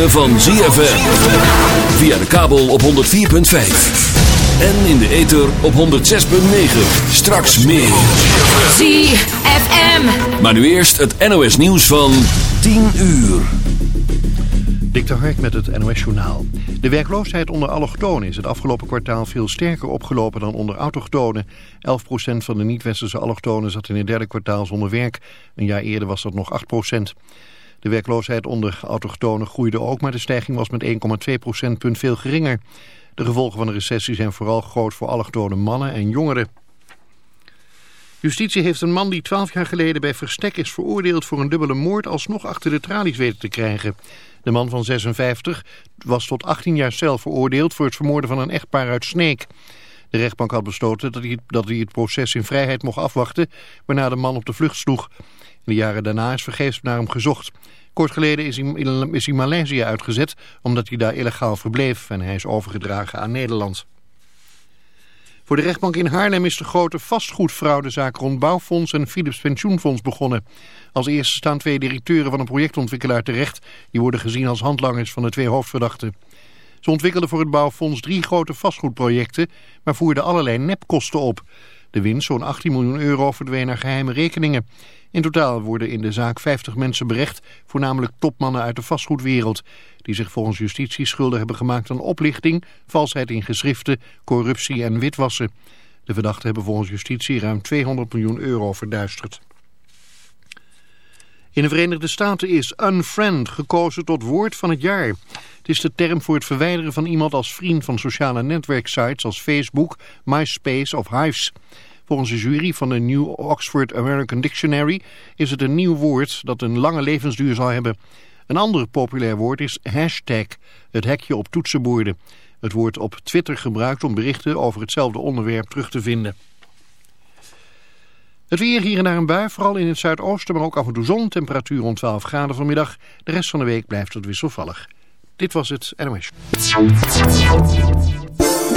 ritme van ZFM. Via de kabel op 104.5. En in de ether op 106.9. Straks meer. ZFM. Maar nu eerst het NOS nieuws van 10 uur. Dik de Hark met het NOS-journaal. De werkloosheid onder allochtonen is het afgelopen kwartaal veel sterker opgelopen dan onder autochtonen. 11% van de niet-westerse allochtonen zat in het derde kwartaal zonder werk. Een jaar eerder was dat nog 8%. De werkloosheid onder autochtonen groeide ook, maar de stijging was met 1,2 procentpunt veel geringer. De gevolgen van de recessie zijn vooral groot voor allochtone mannen en jongeren. Justitie heeft een man die 12 jaar geleden bij Verstek is veroordeeld voor een dubbele moord alsnog achter de tralies weten te krijgen. De man van 56 was tot 18 jaar cel veroordeeld voor het vermoorden van een echtpaar uit Sneek. De rechtbank had besloten dat hij, dat hij het proces in vrijheid mocht afwachten, waarna de man op de vlucht sloeg. In de jaren daarna is vergeefs naar hem gezocht. Kort geleden is hij, hij Maleisië uitgezet omdat hij daar illegaal verbleef en hij is overgedragen aan Nederland. Voor de rechtbank in Haarlem is de grote vastgoedfraudezaak rond Bouwfonds en Philips Pensioenfonds begonnen. Als eerste staan twee directeuren van een projectontwikkelaar terecht. Die worden gezien als handlangers van de twee hoofdverdachten. Ze ontwikkelden voor het Bouwfonds drie grote vastgoedprojecten, maar voerden allerlei nepkosten op. De winst, zo'n 18 miljoen euro, verdween naar geheime rekeningen. In totaal worden in de zaak 50 mensen berecht, voornamelijk topmannen uit de vastgoedwereld, die zich volgens justitie schuldig hebben gemaakt aan oplichting, valsheid in geschriften, corruptie en witwassen. De verdachten hebben volgens justitie ruim 200 miljoen euro verduisterd. In de Verenigde Staten is unfriend gekozen tot woord van het jaar. Het is de term voor het verwijderen van iemand als vriend van sociale netwerksites als Facebook, MySpace of Hives. Volgens de jury van de New Oxford American Dictionary is het een nieuw woord dat een lange levensduur zal hebben. Een ander populair woord is hashtag, het hekje op toetsenborden. Het wordt op Twitter gebruikt om berichten over hetzelfde onderwerp terug te vinden. Het weer hier en daar een bui, vooral in het zuidoosten, maar ook af en toe zon. Temperatuur rond 12 graden vanmiddag. De rest van de week blijft het wisselvallig. Dit was het NOS.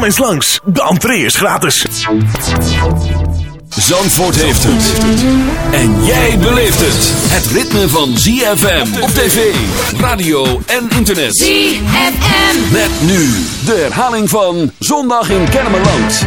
Kom eens langs, de entree is gratis. Zandvoort heeft het. En jij beleeft het. Het ritme van ZFM op tv, radio en internet. ZFM. Met nu de herhaling van Zondag in Kennemerland.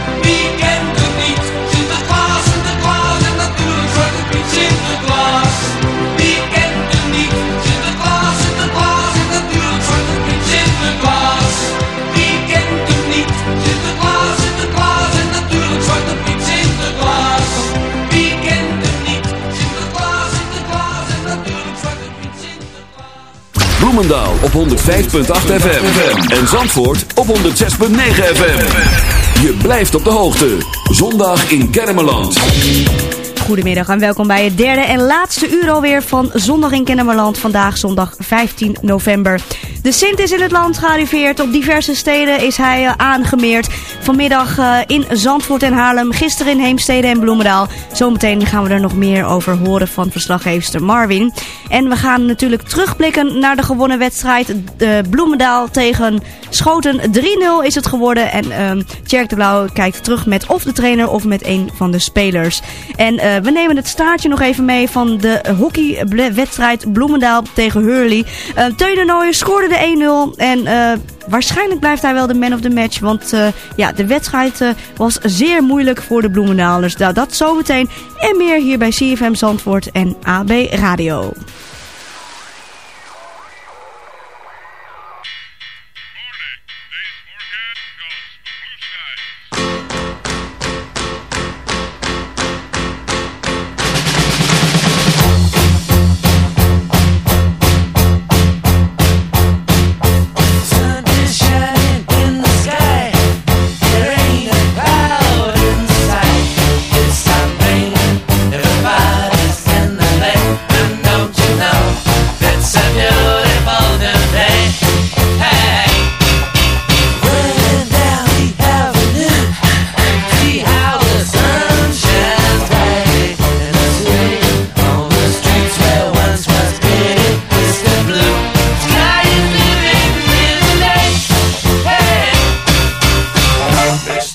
Bloemendaal op 105.8 FM. En Zandvoort op 106.9 FM. Je blijft op de hoogte. Zondag in Kermeland. Goedemiddag en welkom bij het derde en laatste uur alweer van Zondag in Kennemerland. Vandaag zondag 15 november. De Sint is in het land gearriveerd. Op diverse steden is hij eh, aangemeerd. Vanmiddag eh, in Zandvoort en Haarlem. Gisteren in Heemstede en Bloemendaal. Zometeen gaan we er nog meer over horen van verslaggeefster Marvin. En we gaan natuurlijk terugblikken naar de gewonnen wedstrijd. De Bloemendaal tegen Schoten. 3-0 is het geworden. En ehm Tjerk de Blauw kijkt terug met of de trainer of met een van de spelers. En eh, we nemen het staartje nog even mee van de hockeywedstrijd Bloemendaal tegen Hurley. Uh, Teun de scoorde de 1-0 en eh, waarschijnlijk blijft hij wel de man of the match. Want eh, ja, de wedstrijd eh, was zeer moeilijk voor de Bloemendaalers. Nou, dat zometeen en meer hier bij CFM Zandvoort en AB Radio.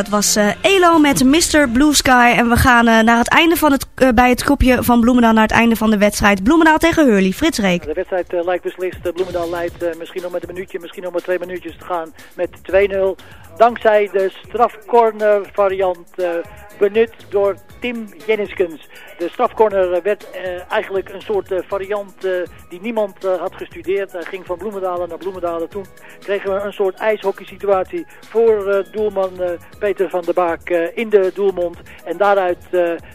Dat was eh, Elo met Mr. Blue Sky. En we gaan eh, naar het einde van het, eh, bij het kopje van Bloemendaal naar het einde van de wedstrijd. Bloemendaal tegen Hurley. Frits Reek. De wedstrijd lijkt beslist. Bloemendaal leidt misschien nog met een minuutje, misschien nog maar twee minuutjes te gaan met 2-0. Dankzij de strafcorner variant eh, benut door Tim Jenniskens. De strafcorner werd eh, eigenlijk een soort eh, variant die niemand had gestudeerd. Hij ging van Bloemendalen naar Bloemendalen. Toen kregen we een soort ijshockey situatie voor doelman Peter van der Baak in de doelmond. En daaruit,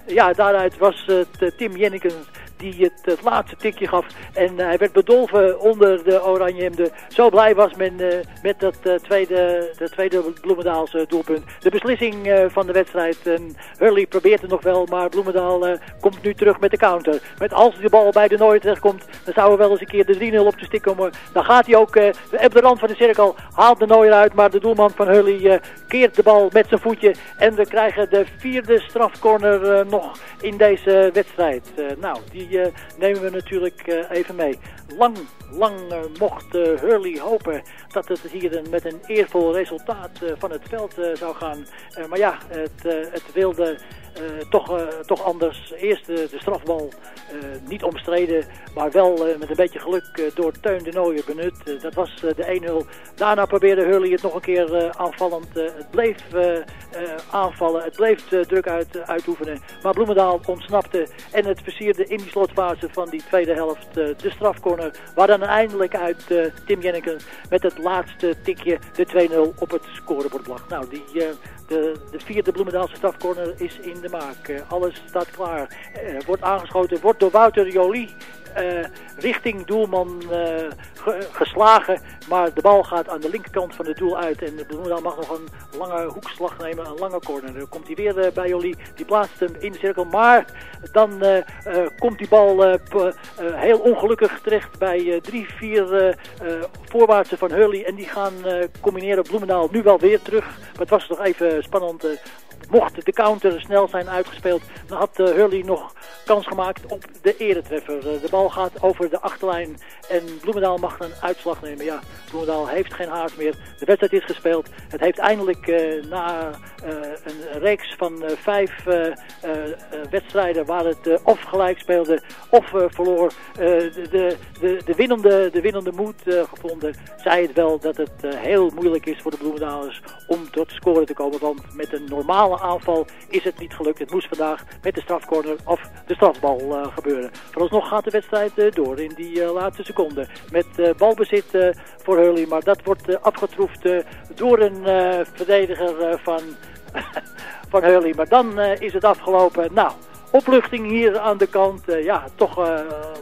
ja, daaruit was het Tim Jennekens die het, het laatste tikje gaf. En eh, hij werd bedolven onder de oranje hemden. Zo blij was men eh, met dat eh, tweede, de tweede Bloemendaalse doelpunt. De beslissing eh, van de wedstrijd. En Hurley probeert het nog wel, maar Bloemendaal eh, komt nu terug met de counter. Met als de bal bij de Nooier terechtkomt, dan zou er wel eens een keer de 3-0 op de stik komen. Dan gaat hij ook eh, op de rand van de cirkel, haalt de Nooier uit. Maar de doelman van Hurley eh, keert de bal met zijn voetje. En we krijgen de vierde strafcorner eh, nog in deze wedstrijd. Eh, nou, die eh, nemen we natuurlijk eh, even mee. Lang, lang mocht eh, Hurley hopen dat het hier met een eervol resultaat van het veld zou gaan. Maar ja, het, het wilde eh, toch, eh, toch anders. Eerst de, de strafbal eh, niet omstreden, maar wel eh, met een beetje geluk eh, door Teun de Nooijer benut. Eh, dat was eh, de 1-0. Daarna probeerde Hurley het nog een keer eh, aanvallend. Eh, het bleef eh, eh, aanvallen, het bleef eh, druk uit, uitoefenen. Maar Bloemendaal ontsnapte en het versierde in die slotfase van die tweede helft eh, de strafcorner. Waar dan eindelijk uit eh, Tim Jennekens met het laatste tikje de 2-0 op het scorebord lag. Nou, die... eh, de, de vierde Bloemendaalse strafcorner is in de maak. Alles staat klaar. Eh, wordt aangeschoten, wordt door Wouter Jolie eh, richting doelman eh, ge- geslagen. Maar de bal gaat aan de linkerkant van het doel uit. En Bloemendaal mag nog een lange hoekslag nemen, een lange corner. Dan komt hij weer bij Jolie. Die plaatst hem in de cirkel. Maar dan komt die bal heel ongelukkig terecht bij drie, vier voorwaartsen van Hurley. En die gaan combineren Bloemendaal nu wel weer terug. Maar het was toch even spannend. Mocht de counter snel zijn uitgespeeld, dan had eh, Hurley nog kans gemaakt op de eretreffer. Eh, de bal gaat over de achterlijn en Bloemendaal mag een uitslag nemen. Ja, Bloemendaal heeft geen haast meer. De wedstrijd is gespeeld. Het heeft eindelijk eh, na een reeks van vijf wedstrijden waar het of gelijk speelde of verloor, de, de, de, de winnende, de winnende moed gevonden. Zei het wel dat het heel moeilijk is voor de Bloemendalers om tot scoren te komen. Want met een normale aanval is het niet gelukt. Het moest vandaag met de strafcorner of de strafbal eh, gebeuren. Vooralsnog gaat de wedstrijd eh, door in die eh, laatste seconde. Met balbezit voor Hurley. Maar dat wordt afgetroefd door een verdediger van, van Hurley. Maar dan is het afgelopen. Nou, opluchting hier aan de kant. Ja, toch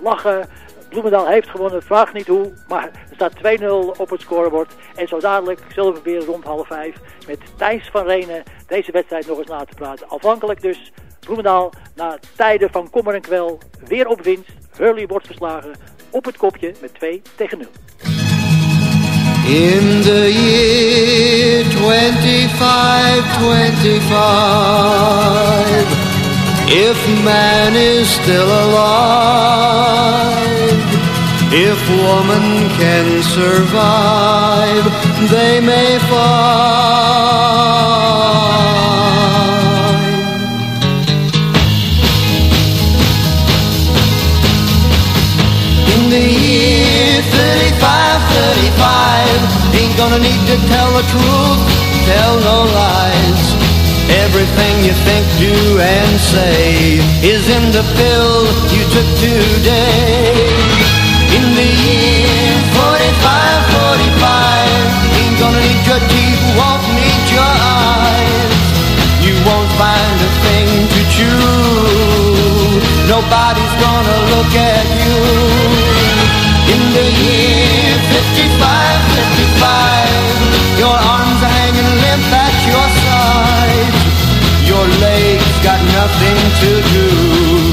lachen. Bloemendaal heeft gewonnen, vraag niet hoe. Maar er staat 2-0 op het scorebord. En zo dadelijk zullen we weer rond half vijf met Thijs van Renen deze wedstrijd nog eens na te praten. Afhankelijk dus Bloemendaal na tijden van kommer en kwel weer op winst. Hurley wordt verslagen op het kopje met 2 tegen 0. In the year 2525, if man is still alive, if woman can survive, they may find. In the year 35, 35 Ain't gonna need to tell the truth, tell no lies Everything you think, do and say Is in the pill you took today the year 45, 45 Ain't gonna need your teeth, won't need your eyes You won't find a thing to chew Nobody's gonna look at you In the year 55, 55 Your arms are hanging limp at your side Your legs got nothing to do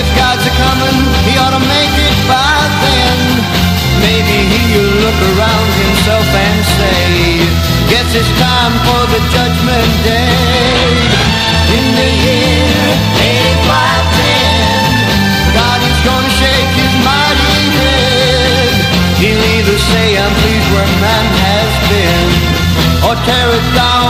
If God's a coming, he ought to make it by then. Maybe he'll look around himself and say, Guess it's time for the judgment day. In the year 8510, God is gonna shake his mighty head. He'll either say, I'm pleased where man has been, or tear it down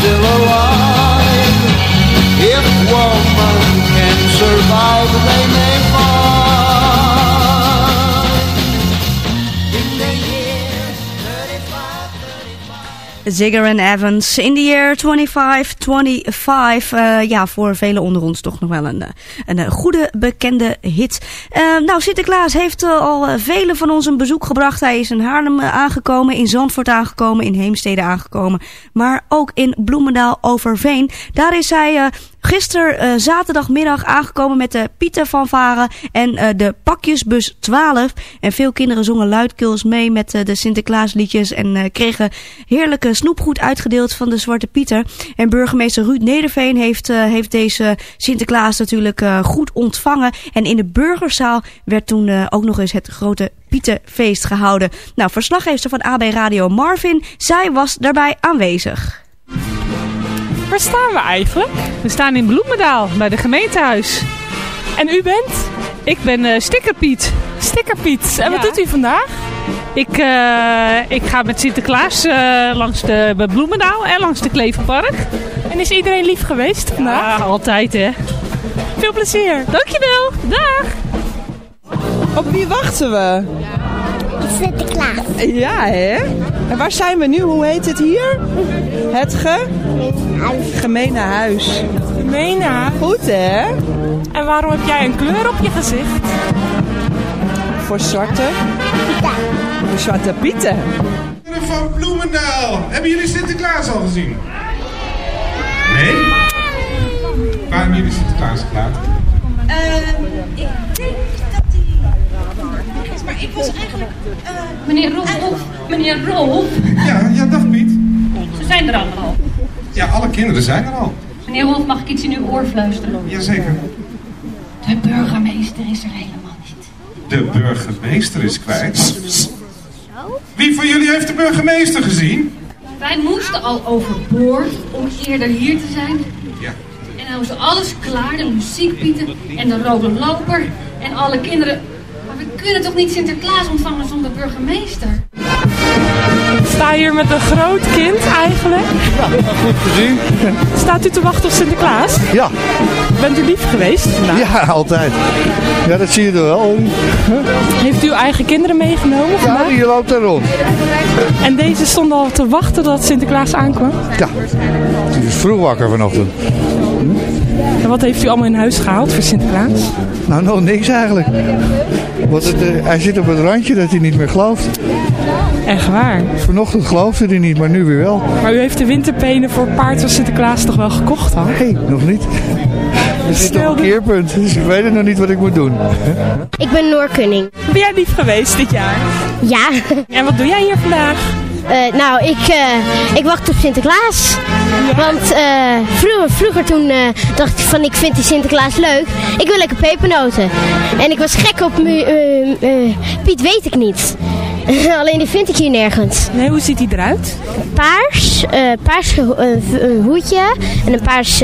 still alive, if woman can survive, they may Zigger en Evans in the year 2525. Eh ja, voor velen onder ons toch nog wel een, eh, een, eh, goede bekende hit. Nou, Sinterklaas heeft al velen van ons een bezoek gebracht. Hij is in Haarlem aangekomen, in Zandvoort aangekomen, in Heemstede aangekomen. Maar ook in Bloemendaal Overveen. Daar is hij gisteren eh, zaterdagmiddag aangekomen met de Pieter van Varen en eh, de pakjesbus 12. En veel kinderen zongen luidkeels mee met eh, de Sinterklaasliedjes en eh, kregen heerlijke snoepgoed uitgedeeld van de Zwarte Pieter. En burgemeester Ruud Nederveen heeft, eh, heeft deze Sinterklaas natuurlijk eh, goed ontvangen. En in de burgerzaal werd toen eh, ook nog eens het grote Pieterfeest gehouden. Nou, verslaggever van AB Radio Marvin, zij was daarbij aanwezig. Waar staan we eigenlijk? We staan in Bloemendaal bij de gemeentehuis. En u bent? Ik ben eh Stickerpiet. Stickerpiet. En wat doet u vandaag? Ik, eh, ik ga met Sinterklaas eh, langs de bij Bloemendaal en langs de Kleverpark. En is iedereen lief geweest vandaag? Ja, altijd hè. Veel plezier. Dankjewel. Dag. Op wie wachten we? Sinterklaas. Ja, hè? En waar zijn we nu? Hoe heet het hier? Het ge... Gemene huis. Mena. Goed, hè? En waarom heb jij een kleur op je gezicht? Voor zwarte... Voor zwarte pieten. Van Bloemendaal. Hebben jullie Sinterklaas al gezien? Nee? Waar hebben jullie Sinterklaas geplaatst? ik denk ik was eigenlijk... meneer Rolf, meneer Rolf. Ja, ja, dag Piet. Ze zijn er allemaal. Ja, alle kinderen zijn er al. Meneer Rolf, mag ik iets in uw oor fluisteren? Jazeker. De burgemeester is er helemaal niet. De burgemeester is kwijt. Wie van jullie heeft de burgemeester gezien? Wij moesten al overboord om eerder hier te zijn. Ja. En nou is alles klaar, de muziekpieten en de rode loper en alle kinderen. We kunnen toch niet Sinterklaas ontvangen zonder burgemeester? Ik sta hier met een groot kind eigenlijk. Ja, goed gezien. Staat u te wachten op Sinterklaas? Ja. Bent u lief geweest vandaag? Ja, altijd. Ja, dat zie je er wel. Heeft u uw eigen kinderen meegenomen vandaag? Ja, die loopt er rond. En deze stonden al te wachten dat Sinterklaas aankwam? Ja, die is vroeg wakker vanochtend. En wat heeft u allemaal in huis gehaald voor Sinterklaas? Nou, nog niks eigenlijk. Want het, eh, hij zit op het randje dat hij niet meer gelooft. Echt waar? Vanochtend geloofde hij niet, maar nu weer wel. Maar u heeft de winterpenen voor paard van Sinterklaas toch wel gekocht dan? Nee, nog niet. Er zit nog een keerpunt, dus ik weet nog niet wat ik moet doen. Ik ben Noor Kunning. Ben jij lief geweest dit jaar? Ja. En wat doe jij hier vandaag? Eh, nou, ik, eh, ik wacht op Sinterklaas. Want eh, vroeger, vroeger toen eh, dacht ik van ik vind die Sinterklaas leuk. Ik wil lekker pepernoten. En ik was gek op mu- eh, eh, Piet weet ik niet. Alleen die vind ik hier nergens. Nee, hoe ziet hij eruit? Paars, eh, paars een hoedje en een paars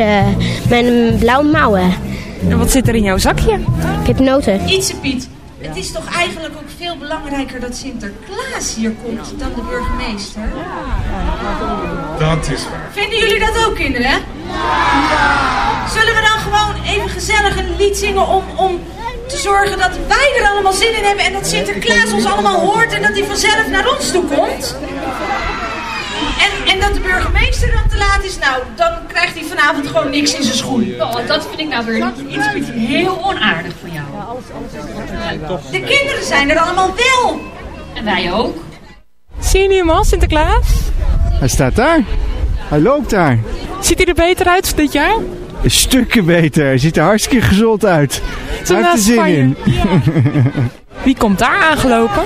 met een blauwe mouwen. En wat zit er in jouw zakje? Ik heb noten. Ietse Piet, het is toch eigenlijk ook veel veel belangrijker dat Sinterklaas hier komt dan de burgemeester. Dat is waar. Vinden jullie dat ook, kinderen? Ja! Zullen we dan gewoon even gezellig een lied zingen om, om te zorgen dat wij er allemaal zin in hebben en dat Sinterklaas ons allemaal hoort en dat hij vanzelf naar ons toe komt? De burgemeester dan te laat is, nou, dan krijgt hij vanavond gewoon niks in zijn schoen. Oh, dat vind ik nou weer iets, iets heel onaardig van jou. De kinderen zijn er allemaal wel. En wij ook. Zie je nu hem al, Sinterklaas? Hij staat daar. Hij loopt daar. Ziet hij er beter uit dit jaar? Stukken beter. Hij ziet er hartstikke gezond uit. Hij heeft er zin in. Wie komt daar aangelopen?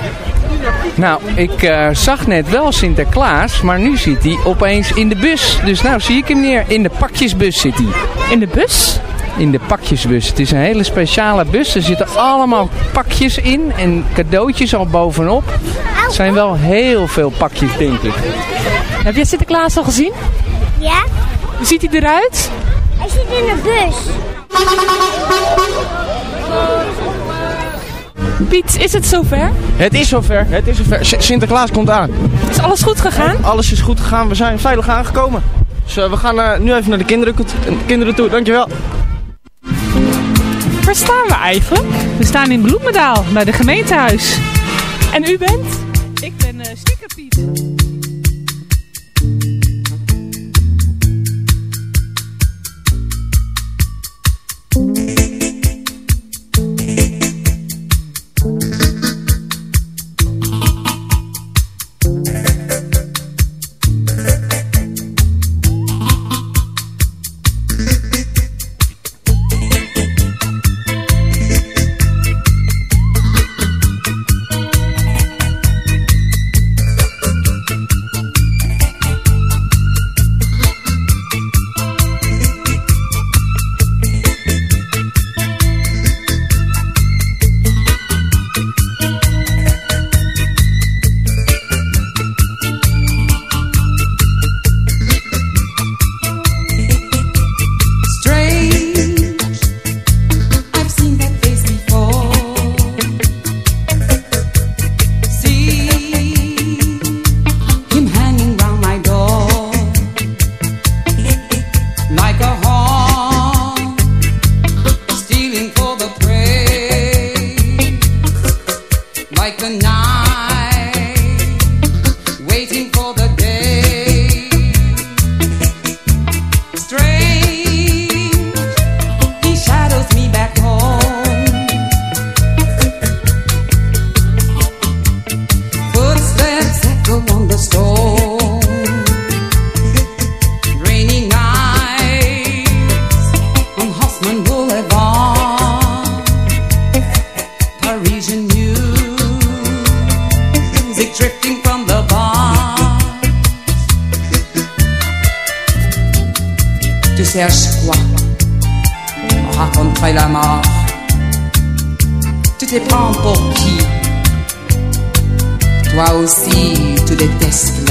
Nou, ik eh, zag net wel Sinterklaas, maar nu zit hij opeens in de bus. Dus nou zie ik hem neer. In de pakjesbus zit hij. In de bus? In de pakjesbus. Het is een hele speciale bus. Er zitten allemaal pakjes in en cadeautjes al bovenop. Het zijn wel heel veel pakjes, denk ik. Heb jij Sinterklaas al gezien? Ja? Hoe ziet hij eruit? Hij zit in de bus. Piet, is het zover? Het is zover, het is zover. S- Sinterklaas komt aan. Is alles goed gegaan? Alles is goed gegaan, we zijn veilig aangekomen. Dus eh, we gaan eh, nu even naar de kinderen, kinderen toe, dankjewel. Waar staan we eigenlijk? We staan in Bloemendaal, bij de gemeentehuis. En u bent? Ik ben uh, Stickerpiet. see to the test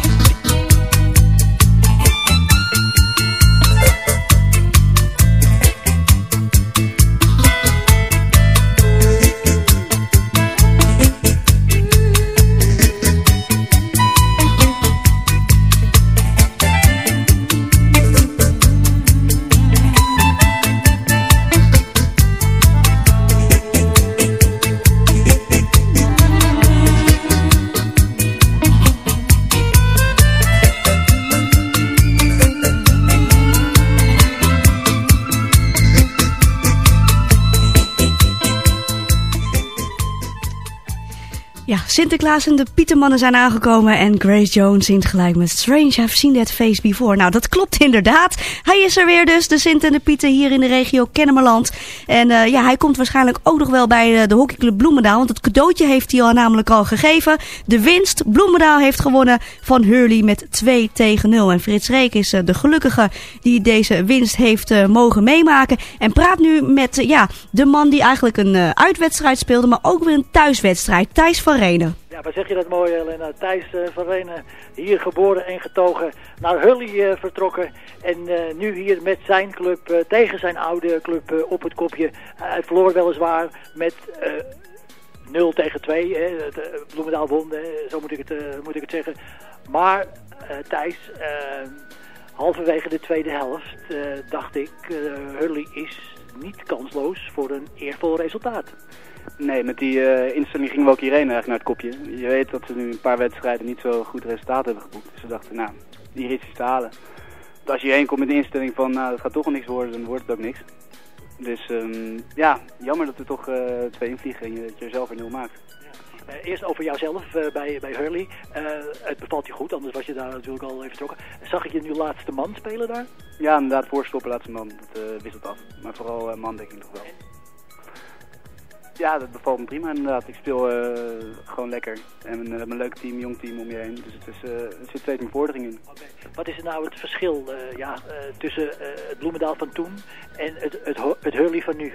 Sinterklaas en de Pietermannen zijn aangekomen en Grace Jones zingt gelijk met Strange, I've seen that face before. Nou, dat klopt inderdaad. Hij is er weer dus, de Sint en de Pieten hier in de regio Kennemerland. En eh, ja, hij komt waarschijnlijk ook nog wel bij eh, de hockeyclub Bloemendaal, want het cadeautje heeft hij al namelijk al gegeven. De winst, Bloemendaal heeft gewonnen van Hurley met 2 tegen 0. En Frits Reek is eh, de gelukkige die deze winst heeft mogen meemaken. En praat nu met ja, de man die eigenlijk een uitwedstrijd speelde, maar ook weer een thuiswedstrijd. Thijs van Renen. Ja, wat zeg je dat mooi, Helena. Thijs eh, van Renen, hier geboren en getogen, naar Hully eh, vertrokken. En eh, nu hier met zijn club, tegen zijn oude club op het kopje. hij verloor weliswaar met eh 0 tegen 2. Hè. Bloemendaal won, zo moet ik het, moet ik het zeggen. Maar eh, Thijs, halverwege de tweede helft dacht ik, Hurley is niet kansloos voor een eervol resultaat. Nee, met die eh, instelling gingen we ook hierheen eigenlijk naar het kopje. Je weet dat ze nu een paar wedstrijden niet zo goed resultaat hebben geboekt. Dus we dachten, nou, hier is iets te halen. Want als je hierheen komt met de instelling van, nou, het gaat toch niks worden, dan wordt het ook niks. Dus ehm, ja, jammer dat we toch eh, twee invliegen en je, dat je er zelf een nul maakt. Eh, eerst over jouzelf bij, bij Hurley. Het bevalt je goed, anders was je daar natuurlijk al even vertrokken. Zag ik je nu laatste man spelen daar? Ja, inderdaad, voorstoppen, laatste man, dat uh, wisselt af. Maar vooral uh, man denk ik nog wel. Ja, dat bevalt me prima inderdaad. Ik speel uh, gewoon lekker. En we hebben een leuk team, jong team om je heen. Dus het, is, uh, er zit steeds meer vordering in. Okay. Wat is er nou het verschil uh, ja, tussen het Bloemendaal van toen en het, het, het Hurley van nu?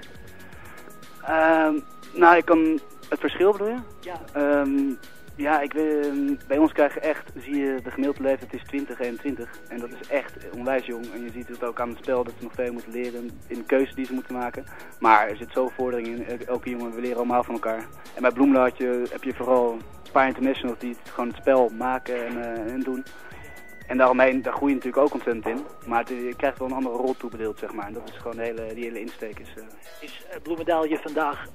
Ehm, nou, ik kan het verschil bedoel je? Ja. Um, ja, ik, uh, bij ons krijgen echt, zie je de gemiddelde leeftijd is 20, 21. En dat is echt onwijs jong. En je ziet het ook aan het spel dat ze nog veel moeten leren in de keuzes die ze moeten maken. Maar er zit zoveel vordering in. Elke jongen, we leren allemaal van elkaar. En bij Bloemlo had je, heb je vooral een paar internationals die het, gewoon het spel maken en, uh, en doen. En daaromheen, daar groei je natuurlijk ook ontzettend in. Maar je krijgt wel een andere rol toebedeeld, zeg maar. En dat is gewoon de hele, die hele insteek. Is, uh... is Bloemendaal je vandaag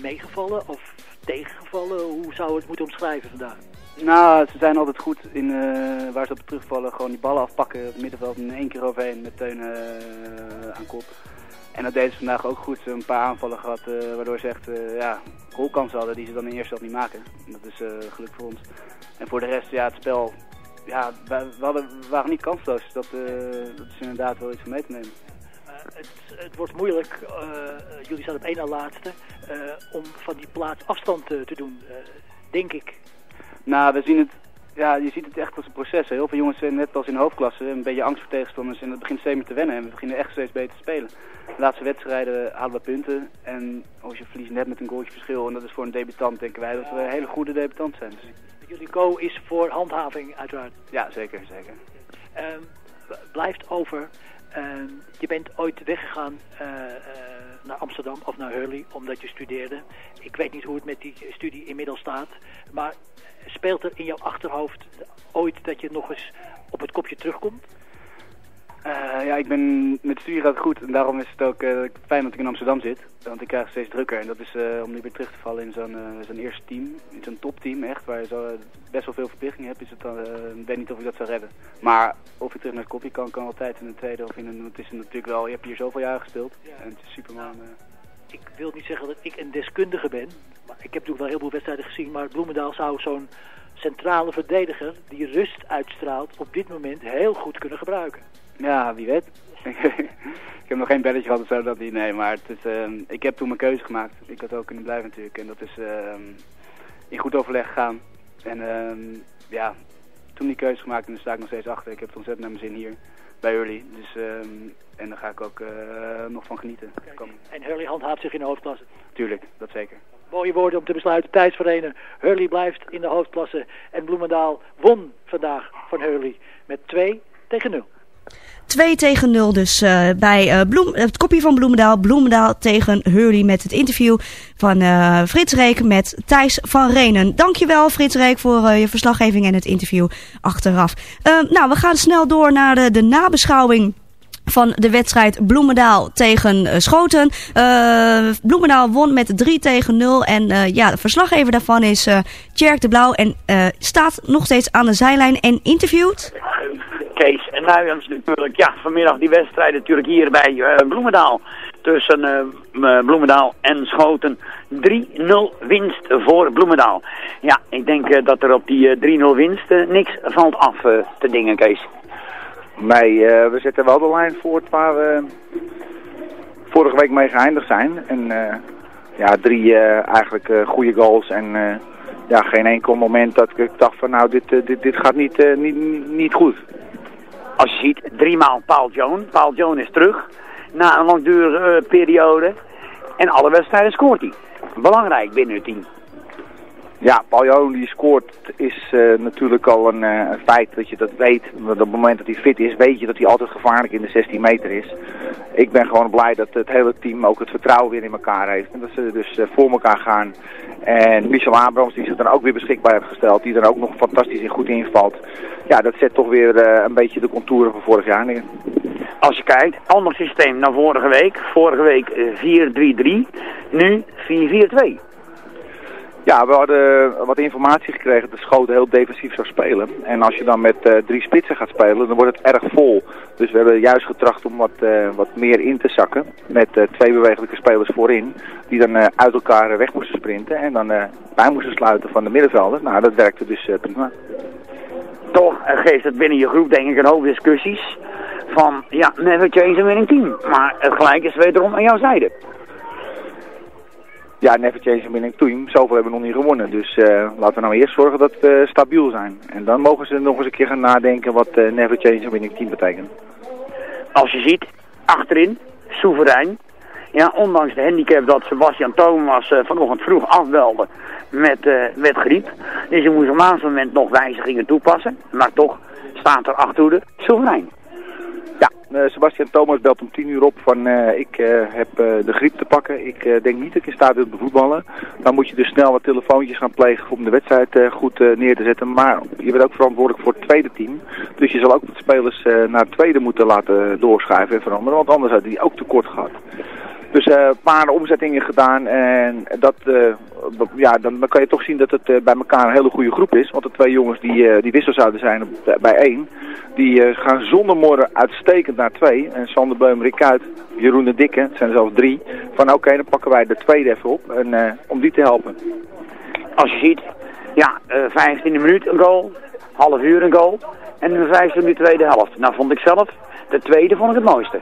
meegevallen of tegengevallen? Hoe zou het moeten omschrijven vandaag? Nou, ze zijn altijd goed in uh, waar ze op terugvallen. Gewoon die ballen afpakken op het middenveld in één keer overheen met Teun uh, aan kop. En dat deden ze vandaag ook goed. Ze een paar aanvallen gehad uh, waardoor ze echt ja, goalkansen hadden die ze dan in eerste helft niet maken. En dat is geluk voor ons. En voor de rest, ja, het spel, ja, we, hadden, waren niet kansloos. Dat, dat is inderdaad wel iets om mee te nemen. Het, het, wordt moeilijk, jullie staan op één na laatste, om van die plaats afstand te, te doen, denk ik. Nou, we zien het, ja, je ziet het echt als een proces. Heel veel jongens zijn net als in de hoofdklasse, een beetje angst voor tegenstanders en dat begint steeds meer te wennen en we beginnen echt steeds beter te spelen. De laatste wedstrijden halen we punten en als je verliest net met een goaltje verschil en dat is voor een debutant denken wij dat we een hele goede debutant zijn. Dus Jullie go is voor handhaving uiteraard. Ja, zeker, zeker. Um, blijft over, je bent ooit weggegaan uh, uh, naar Amsterdam of naar Hurley omdat je studeerde. Ik weet niet hoe het met die studie inmiddels staat, maar speelt er in jouw achterhoofd ooit dat je nog eens op het kopje terugkomt? Uh, ja, ik ben met studie gaat het goed en daarom is het ook uh, fijn dat ik in Amsterdam zit. Want ik krijg steeds drukker en dat is uh, om niet weer terug te vallen in zo'n zo'n eerste team. In zo'n topteam echt, waar je zo best wel veel verplichtingen hebt, is het dan, ik weet niet of ik dat zou redden. Maar of ik terug naar het kopje kan, kan altijd in een tweede of in een, het is natuurlijk wel, je hebt hier zoveel jaar gespeeld ja. en het is super man. ik wil niet zeggen dat ik een deskundige ben, maar ik heb natuurlijk wel heel veel wedstrijden gezien, maar Bloemendaal zou zo'n centrale verdediger die rust uitstraalt op dit moment heel goed kunnen gebruiken. Ja, wie weet. ik heb nog geen belletje gehad of zo dat niet, nee, maar het is, uh, ik heb toen mijn keuze gemaakt. Ik had ook kunnen blijven natuurlijk en dat is uh, in goed overleg gegaan. En uh, ja, toen die keuze gemaakt en daar sta ik nog steeds achter. Ik heb het ontzettend naar mijn zin hier bij jullie. Dus En daar ga ik ook eh, nog van genieten. Kom. En Hurley handhaaft zich in de hoofdklasse. Tuurlijk, dat zeker. Mooie woorden om te besluiten. Thijs Verenen. Hurley blijft in de hoofdklasse. En Bloemendaal won vandaag van Hurley met 2 tegen 0. 2 tegen 0 dus uh, bij uh, Bloem, het kopje van Bloemendaal. Bloemendaal tegen Hurley met het interview van uh, Frits Reek met Thijs van Renen. Dankjewel Frits Reek voor je verslaggeving en het interview achteraf. nou, we gaan snel door naar de, nabeschouwing van de wedstrijd Bloemendaal tegen Schoten. Bloemendaal won met 3 tegen 0. En ja, de verslaggever daarvan is uh, Tjerk de Blauw. En staat nog steeds aan de zijlijn en interviewt. Natuurlijk. Ja, vanmiddag die wedstrijd natuurlijk hier bij Bloemendaal. Tussen Bloemendaal en Schoten. 3-0 winst voor Bloemendaal. Ja, ik denk dat er op die 3-0 winst niks valt af te dingen, Kees. Nee, we zetten wel de lijn voort waar we vorige week mee geëindigd zijn. En ja, drie eigenlijk goede goals en ja, geen enkel moment dat ik dacht van nou, dit, dit, dit gaat niet, niet, niet goed. Als je ziet, driemaal Paul Joan. Paul Joan is terug na een langdurige periode. En alle wedstrijden scoort hij. Belangrijk binnen het team. Ja, Paul die scoort is uh, natuurlijk al een, uh, een, feit dat je dat weet. Op het moment dat hij fit is, weet je dat hij altijd gevaarlijk in de 16 meter is. Ik ben gewoon blij dat het hele team ook het vertrouwen weer in elkaar heeft. En dat ze dus uh, voor elkaar gaan. En Michel Abrams die zich dan ook weer beschikbaar heeft gesteld. Die er ook nog fantastisch en goed invalt. Ja, dat zet toch weer een beetje de contouren van vorig jaar neer. Als je kijkt, ander systeem dan vorige week. Vorige week 4-3-3, nu 4-4-2. Ja, we hadden wat informatie gekregen dat Schoten heel defensief zou spelen. En als je dan met uh, drie spitsen gaat spelen, dan wordt het erg vol. Dus we hebben juist getracht om wat, uh, wat meer in te zakken. Met uh, twee bewegelijke spelers voorin. Die dan uit elkaar weg moesten sprinten. En dan bij moesten sluiten van de middenvelden. Nou, dat werkte dus prima. Toch geeft het binnen je groep denk ik een hoop discussies. Van, ja, never change a winning team. Maar het gelijk is wederom aan jouw zijde. Ja, Never Change a Winning Team. Zoveel hebben we nog niet gewonnen. Dus uh, laten we nou eerst zorgen dat we uh, stabiel zijn. En dan mogen ze nog eens een keer gaan nadenken wat uh, Never Change a Winning Team betekent. Als je ziet, achterin, soeverein. Ja, ondanks de handicap dat Sebastian Thomas vanochtend vroeg afbelde met, met griep. Dus je moest op een moment nog wijzigingen toepassen. Maar toch staat er achterhoede soeverein. Ja, Sebastian Thomas belt om 10 uur op van uh, ik uh, heb de griep te pakken. Ik denk niet dat ik in staat ben te voetballen. Dan moet je dus snel wat telefoontjes gaan plegen om de wedstrijd goed neer te zetten. Maar je bent ook verantwoordelijk voor het tweede team. Dus je zal ook wat spelers naar het tweede moeten laten doorschuiven en veranderen. Want anders had hij ook tekort gehad. Dus een paar omzettingen gedaan en dat, ja, dan, kan je toch zien dat het bij elkaar een hele goede groep is. Want de twee jongens die, die wissel zouden zijn bij één, die gaan zonder morgen uitstekend naar twee. En Sander Beum, Rick Jeroen de Dikke, het zijn zelfs drie. Van oké, dan pakken wij de tweede even op en, om die te helpen. Als je ziet, ja, uh, 15 minuut een goal, half uur een goal. En de 15 minuut tweede helft. Nou vond ik zelf, de tweede vond ik het mooiste.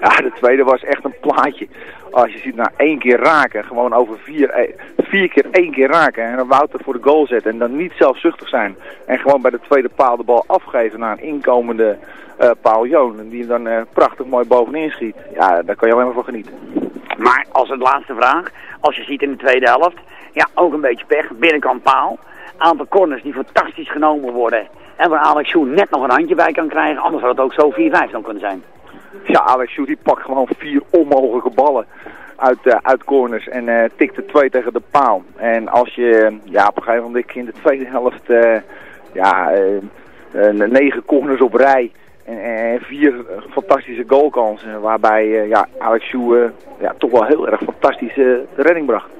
Ja, de tweede was echt een plaatje. Als je ziet, naar één keer raken, gewoon over vier, vier keer één keer raken. En dan Wouter voor de goal zetten en dan niet zelfzuchtig zijn. En gewoon bij de tweede paal de bal afgeven naar een inkomende uh, Paul Joon. Die dan uh, prachtig mooi bovenin schiet. Ja, daar kan je alleen maar van genieten. Maar als het laatste vraag, als je ziet in de tweede helft, ja, ook een beetje pech, binnenkant paal. Aantal corners die fantastisch genomen worden. En waar Alex Schoen net nog een handje bij kan krijgen, anders had het ook zo 4-5 dan kunnen zijn. Ja, Alex Schoen die pakt gewoon vier onmogelijke ballen uit, uh, uit corners en uh, tikte twee tegen de paal. En als je ja, op een gegeven moment in de tweede helft uh, ja, negen corners op rij en, vier fantastische goalkansen waarbij ja, Alex Schoen ja, toch wel heel erg fantastische redding bracht.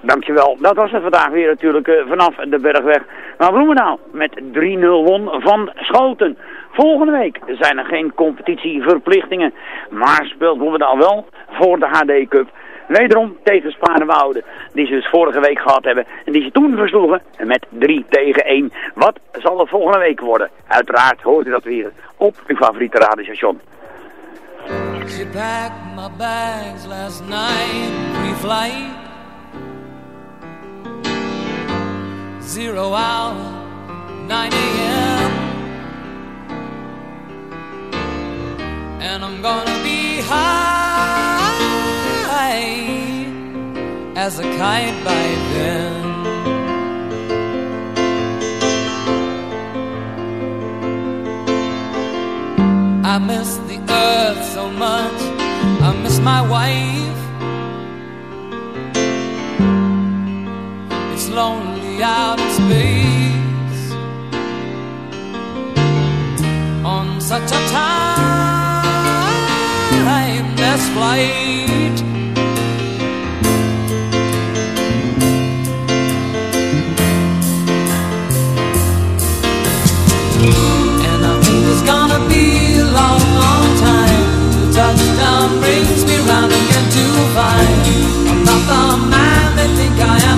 Dankjewel. Dat was het vandaag weer natuurlijk vanaf de Bergweg naar Bloemendaal. Met 3-0 won van Schoten. Volgende week zijn er geen competitieverplichtingen. Maar speelt Bloemendaal wel voor de HD Cup. Wederom tegen Sparenwouden. Die ze dus vorige week gehad hebben. En die ze toen versloegen met 3 tegen 1. Wat zal er volgende week worden? Uiteraard hoort u dat weer op uw favoriete radiostation. She my bags last night. zero hour, 9 a.m. And I'm gonna be high as a kite by then. I miss the earth so much, I miss my wife. It's lonely out in space on such a timeless flight. And I think it's gonna be a long, long time. The touchdown brings me round again to find I'm not the man they think I am.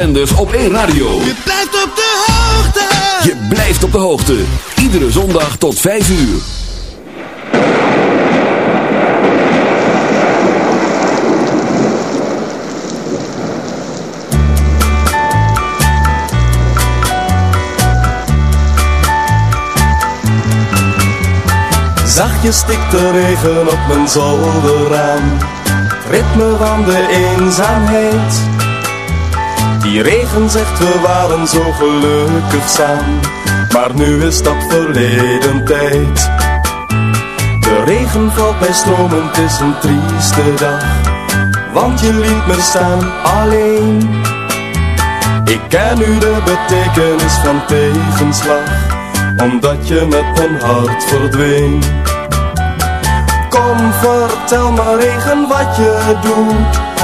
zenders op één radio. Je blijft op de hoogte. Je blijft op de hoogte. Iedere zondag tot 5 uur. Zachtjes stikt de regen op mijn zolderraam. Ritme van de eenzaamheid die regen zegt we waren zo gelukkig samen. Maar nu is dat verleden tijd. De regen valt bij stromen, is een trieste dag. Want je liet me staan alleen. Ik ken nu de betekenis van tegenslag Omdat je met mijn hart verdween. Kom vertel me regen wat je doet.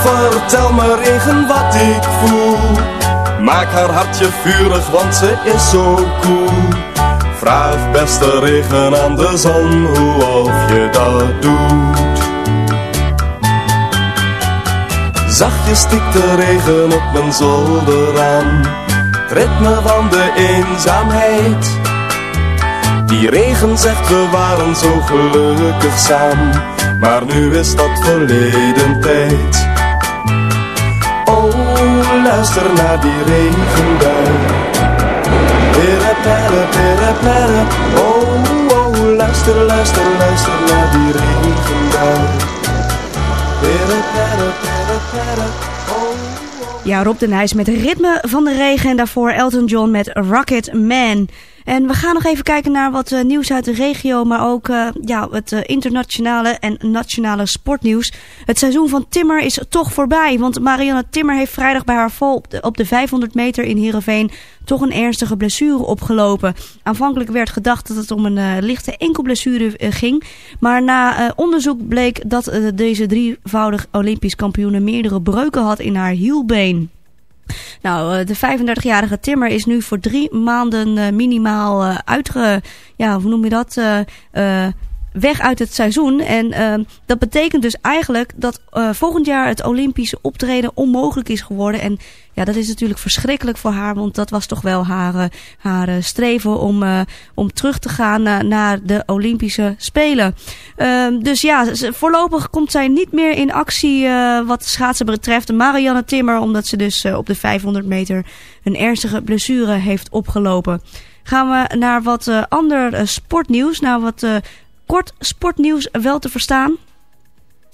Vertel me regen wat ik voel. Maak haar hartje vurig, want ze is zo cool. Vraag beste regen aan de zon hoe of je dat doet. Zachtjes stikt de regen op mijn zolder aan. Het ritme van de eenzaamheid. Die regen zegt we waren zo gelukkig samen. Maar nu is dat verleden tijd. Oh, luister naar die regenbui. Pere, pere. Oh, oh, luister, luister, luister naar die regenbui. Pere, pere, pere, pere. Ja, Rob de Nijs met Ritme van de Regen en daarvoor Elton John met Rocket Man. En we gaan nog even kijken naar wat eh, nieuws uit de regio, maar ook eh, ja, het eh, internationale en nationale sportnieuws. Het seizoen van Timmer is toch voorbij, want Marianne Timmer heeft vrijdag bij haar de, op de 500 meter in Heerenveen toch een ernstige blessure opgelopen. Aanvankelijk werd gedacht dat het om een lichte enkelblessure ging, maar na onderzoek bleek dat deze drievoudig Olympisch kampioene meerdere breuken had in haar hielbeen. Nou, eh, de 35-jarige Timmer is nu voor drie maanden uh, minimaal uh, uitge... Ja, hoe noem je dat? Weg uit het seizoen. En dat betekent dus eigenlijk dat volgend jaar het Olympische optreden onmogelijk is geworden. En ja, dat is natuurlijk verschrikkelijk voor haar, want dat was toch wel haar, haar streven om, uh, om terug te gaan uh, naar de Olympische Spelen. Uh, dus ja, voorlopig komt zij niet meer in actie wat schaatsen betreft. Marianne Timmer, omdat ze dus op de 500 meter een ernstige blessure heeft opgelopen. Gaan we naar wat ander sportnieuws, naar wat kort sportnieuws wel te verstaan.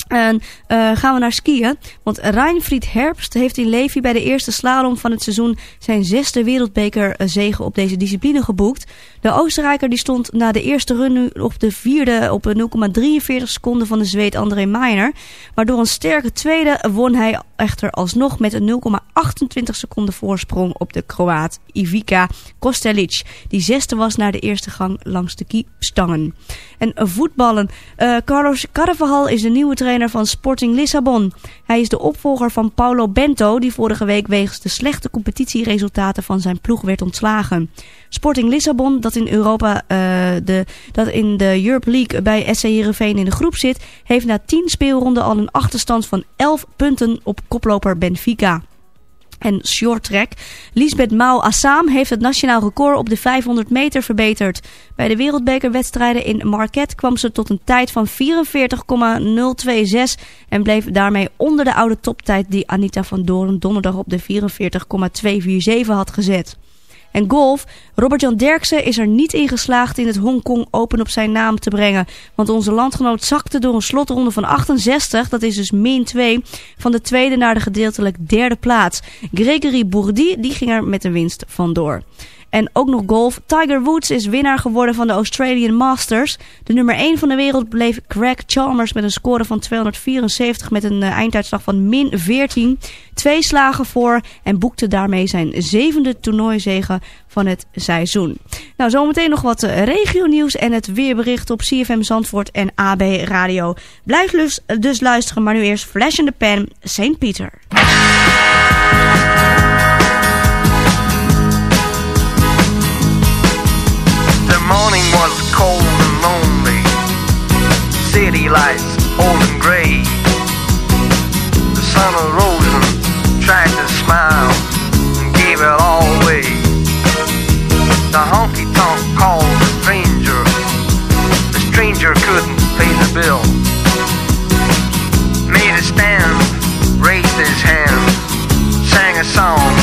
En uh, gaan we naar skiën. Want Reinfried Herbst heeft in Levi bij de eerste slalom van het seizoen zijn zesde wereldbekerzege op deze discipline geboekt. De Oostenrijker die stond na de eerste run nu op de vierde op 0,43 seconden van de Zweed André Meijner. Maar door een sterke tweede won hij echter alsnog met een 0,28 seconden voorsprong op de Kroaat Ivica Kostelic. Die zesde was naar de eerste gang langs de kiepstangen. En voetballen. Carlos Carvajal is de nieuwe trainer van Sporting Lissabon. Hij is de opvolger van Paulo Bento, die vorige week wegens de slechte competitieresultaten van zijn ploeg werd ontslagen. Sporting Lissabon, dat in Europa uh, de, dat in de Europe League bij SC Heerenveen in de groep zit, heeft na 10 speelronden al een achterstand van 11 punten op koploper Benfica en short track. Lisbeth Mao Assam heeft het nationaal record op de 500 meter verbeterd. Bij de wereldbekerwedstrijden in Marquette kwam ze tot een tijd van 44,026 en bleef daarmee onder de oude toptijd die Anita van Doorn donderdag op de 44,247 had gezet. En golf, Robert-Jan Derksen is er niet in geslaagd in het Hongkong Open op zijn naam te brengen. Want onze landgenoot zakte door een slotronde van 68, dat is dus min 2, van de tweede naar de gedeeltelijk derde plaats. Gregory Bourdi die ging er met een winst vandoor. En ook nog golf. Tiger Woods is winnaar geworden van de Australian Masters. De nummer 1 van de wereld bleef Greg Chalmers met een score van 274 met een uh, einduitslag van min 14. Twee slagen voor en boekte daarmee zijn zevende toernooizege van het seizoen. Nou, zometeen nog wat uh, regionieuws en het weerbericht op CFM Zandvoort en AB Radio. Blijf dus, luisteren, maar nu eerst Flash in the Pan, St. The morning was cold and lonely, city lights old and gray. The sun arose and tried to smile and gave it all away. The honky tonk called the stranger, the stranger couldn't pay the bill. Made a stand, raised his hand, sang a song.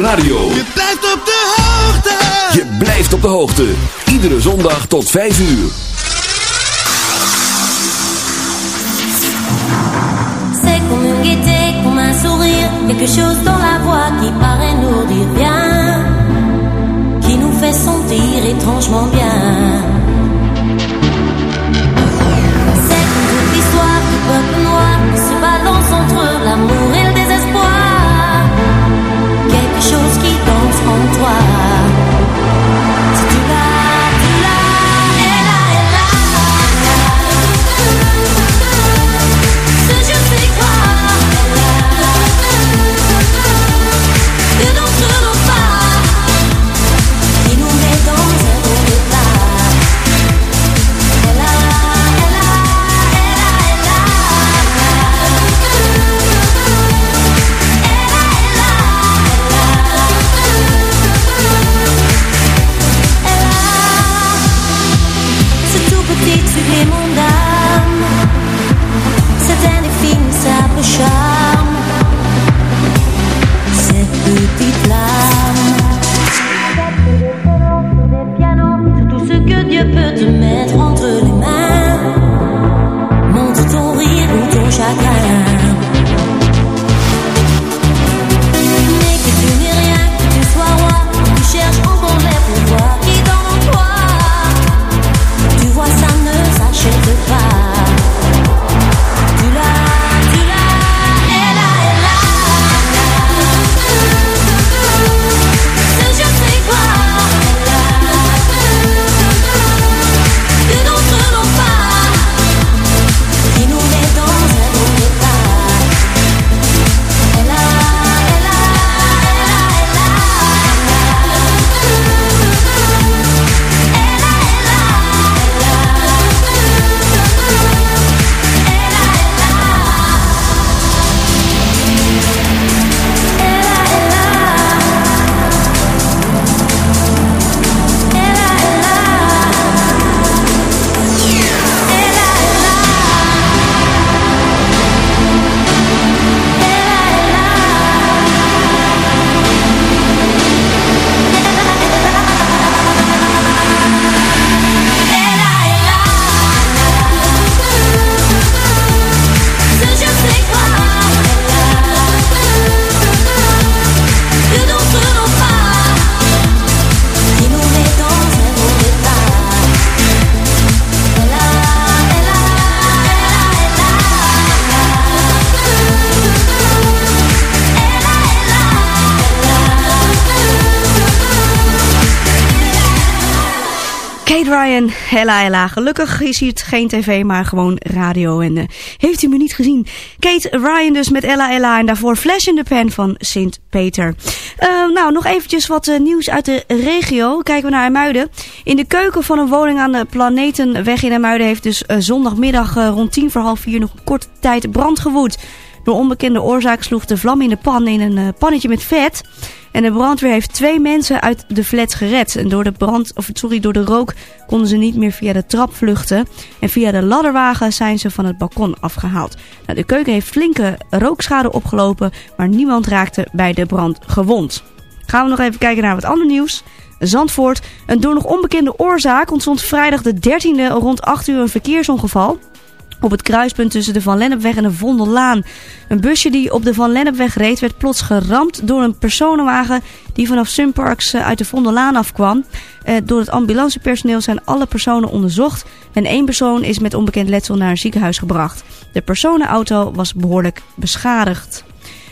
radio. Je blijft op de hoogte. Je blijft op de hoogte. Iedere zondag tot 5 uur. C'est comme une gaieté, comme un sourire. Quelque chose dans la voix qui paraît nous dire bien. Qui nous fait sentir étrangement bien. C'est comme toute l'histoire du peuple noir se balance entre l'amour et en toi. Hella hella. Gelukkig is hier geen tv, maar gewoon radio. En eh, heeft u me niet gezien? Kate Ryan dus met Ella Ella en daarvoor Flash in the Pan van Sint Peter. Eh, nou, nog eventjes wat eh, nieuws uit de regio. Kijken we naar IJmuiden. In de keuken van een woning aan de Planetenweg in IJmuiden heeft dus zondagmiddag rond tien voor half vier nog een korte tijd brand gewoed. Door onbekende oorzaak sloeg de vlam in de pan in een eh, pannetje met vet. En de brandweer heeft twee mensen uit de flat gered. En door de brand, of sorry, door de rook konden ze niet meer via de trap vluchten. En via de ladderwagen zijn ze van het balkon afgehaald. Nou, de keuken heeft flinke rookschade opgelopen, maar niemand raakte bij de brand gewond. Gaan we nog even kijken naar wat ander nieuws. Zandvoort. Een door nog onbekende oorzaak ontstond vrijdag de 13e rond 8 uur een verkeersongeval. Op het kruispunt tussen de Van Lennepweg en de Vondellaan. Een busje die op de Van Lennepweg reed werd plots geramd door een personenwagen die vanaf Sunparks eh, uit de Vondellaan afkwam. Eh, door het ambulancepersoneel zijn alle personen onderzocht en één persoon is met onbekend letsel naar een ziekenhuis gebracht. De personenauto was behoorlijk beschadigd.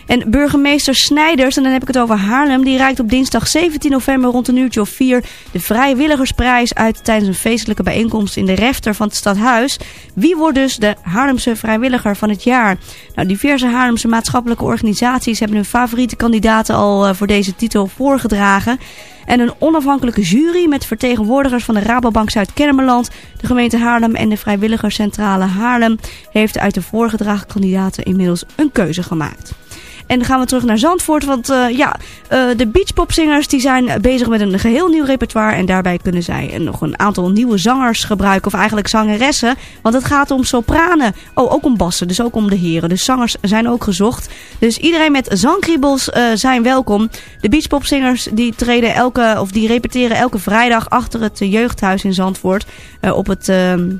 En burgemeester Snijders, en dan heb ik het over Haarlem, die reikt op dinsdag 17 november rond een uurtje of vier de vrijwilligersprijs uit tijdens een feestelijke bijeenkomst in de refter van het stadhuis. Wie wordt dus de Haarlemse vrijwilliger van het jaar? Nou, diverse Haarlemse maatschappelijke organisaties hebben hun favoriete kandidaten al eh, voor deze titel voorgedragen. En een onafhankelijke jury met vertegenwoordigers van de Rabobank Zuid-Kennemerland, de gemeente Haarlem en de Vrijwilligerscentrale Haarlem heeft uit de voorgedragen kandidaten inmiddels een keuze gemaakt. En dan gaan we terug naar Zandvoort, want eh, ja, eh, de beachpopzingers die zijn bezig met een geheel nieuw repertoire. En daarbij kunnen zij nog een aantal nieuwe zangers gebruiken, of eigenlijk zangeressen. Want het gaat om sopranen, oh ook om bassen, dus ook om de heren. Dus zangers zijn ook gezocht. Dus iedereen met zangkriebels eh, zijn welkom. De beachpopzingers die treden elke, of die repeteren elke vrijdag achter het jeugdhuis in Zandvoort. op het, ehm,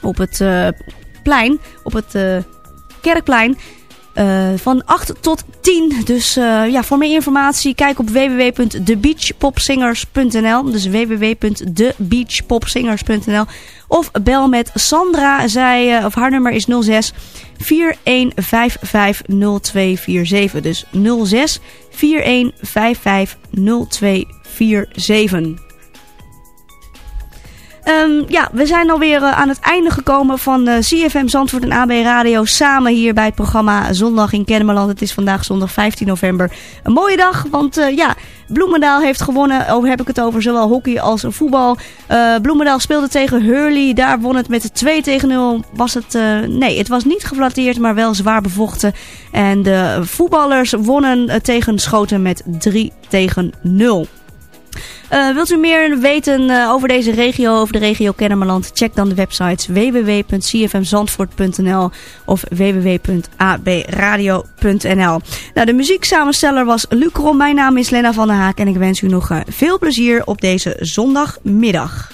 op het plein, op het kerkplein. Eh, van 8 tot 10. Dus eh, ja, voor meer informatie kijk op www.thebeachpopsingers.nl. Dus www.thebeachpopsingers.nl. Of bel met Sandra. Zij, eh, of haar nummer is 06 4155 0247. Dus 06 4155 0247. Ehm, ja, we zijn alweer uh, aan het einde gekomen van uh, CFM Zandvoort en AB Radio. Samen hier bij het programma Zondag in Kennemerland. Het is vandaag zondag 15 november. Een mooie dag, want uh, ja, Bloemendaal heeft gewonnen. Over heb ik het over zowel hockey als voetbal. Bloemendaal speelde tegen Hurley. Daar won het met 2 tegen 0. Was het, nee, het was niet geflatteerd, maar wel zwaar bevochten. En de voetballers wonnen tegen Schoten met 3 tegen 0. Eh, wilt u meer weten eh, over deze regio, over de regio Kennemerland? Check dan de websites www.cfmzandvoort.nl of www.abradio.nl. Nou, de muzieksamensteller was Lucro. Mijn naam is Lena van der Haak en ik wens u nog eh, veel plezier op deze zondagmiddag.